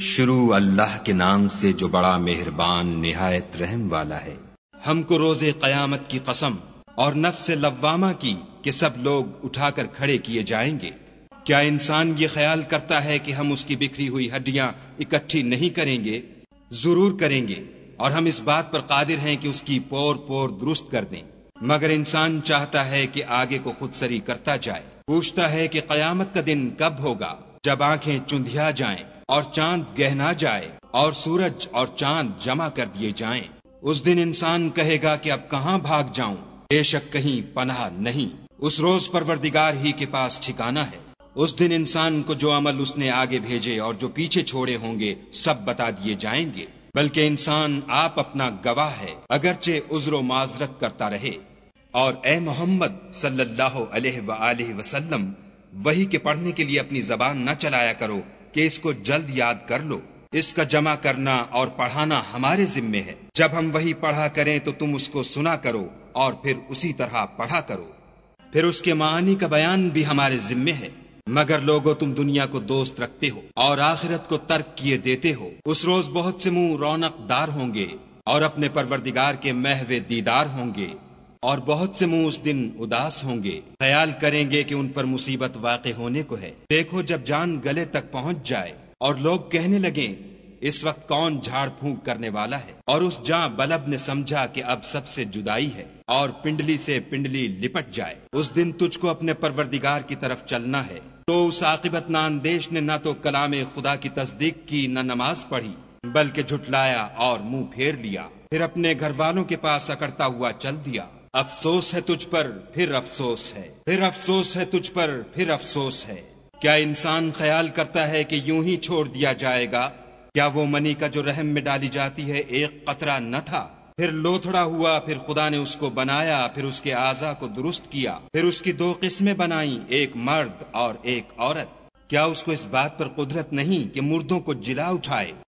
شروع اللہ کے نام سے جو بڑا مہربان نہایت رحم والا ہے۔ ہم کو روز قیامت کی قسم اور نفس لوامہ کی کہ سب لوگ اٹھا کر کھڑے کیے جائیں گے۔ کیا انسان یہ خیال کرتا ہے کہ ہم اس کی بکھری ہوئی ہڈیاں اکٹھی نہیں کریں گے؟ ضرور کریں گے اور ہم اس بات پر قادر ہیں کہ اس کی پور پور درست کر دیں۔ مگر انسان چاہتا ہے کہ آگے کو خود سری کرتا جائے۔ پوچھتا ہے کہ قیامت کا دن کب ہوگا جب آنکھیں چندیا جائیں۔ اور چاند گہنا جائے اور سورج اور چاند جمع کر دیے جائیں۔ اس دن انسان کہے گا کہ اب کہاں بھاگ جاؤں؟ بے شک کہیں پناہ نہیں۔ اس روز پروردگار ہی کے پاس ٹھکانا ہے۔ اس دن انسان کو جو عمل اس نے آگے بھیجے اور جو پیچھے چھوڑے ہوں گے، سب بتا دیے جائیں گے۔ بلکہ انسان آپ اپنا گواہ ہے، اگرچہ عذر و معذرت کرتا رہے۔ اور اے محمد صلی اللہ علیہ وآلہ وسلم، وہی کے پڑھنے کے لیے اپنی زبان نہ چلایا کرو۔ کہ اس کو جلد یاد کر لو۔ اس کا جمع کرنا اور پڑھانا ہمارے ذمے ہے۔ جب ہم وہی پڑھا کریں تو تم اس کو سنا کرو اور پھر اسی طرح پڑھا کرو۔ پھر اس کے معنی کا بیان بھی ہمارے ذمے ہے۔ مگر لوگوں تم دنیا کو دوست رکھتے ہو اور آخرت کو ترک کیے دیتے ہو۔ اس روز بہت سے منہ رونق دار ہوں گے اور اپنے پروردگار کے محو دیدار ہوں گے۔ اور بہت سے منہ اس دن اداس ہوں گے۔ خیال کریں گے کہ ان پر مصیبت واقع ہونے کو ہے۔ دیکھو جب جان گلے تک پہنچ جائے اور لوگ کہنے لگیں، اس وقت کون جھاڑ پھونک کرنے والا ہے؟ اور اس جاں بلب نے سمجھا کہ اب سب سے جدائی ہے اور پنڈلی سے پنڈلی لپٹ جائے۔ اس دن تجھ کو اپنے پروردگار کی طرف چلنا ہے۔ تو اس عاقبت ناندیش نے نہ تو کلام خدا کی تصدیق کی، نہ نماز پڑھی، بلکہ جھٹلایا اور منہ پھیر لیا۔ پھر اپنے گھر والوں کے پاس اکڑتا ہوا چل دیا۔ افسوس ہے تجھ پر، پھر افسوس ہے۔ پھر افسوس ہے تجھ پر، پھر افسوس ہے۔ کیا انسان خیال کرتا ہے کہ یوں ہی چھوڑ دیا جائے گا؟ کیا وہ منی کا جو رحم میں ڈالی جاتی ہے ایک قطرہ نہ تھا؟ پھر لوتھڑا ہوا، پھر خدا نے اس کو بنایا، پھر اس کے اعضا کو درست کیا، پھر اس کی دو قسمیں بنائی ایک مرد اور ایک عورت۔ کیا اس کو اس بات پر قدرت نہیں کہ مردوں کو جلا اٹھائے؟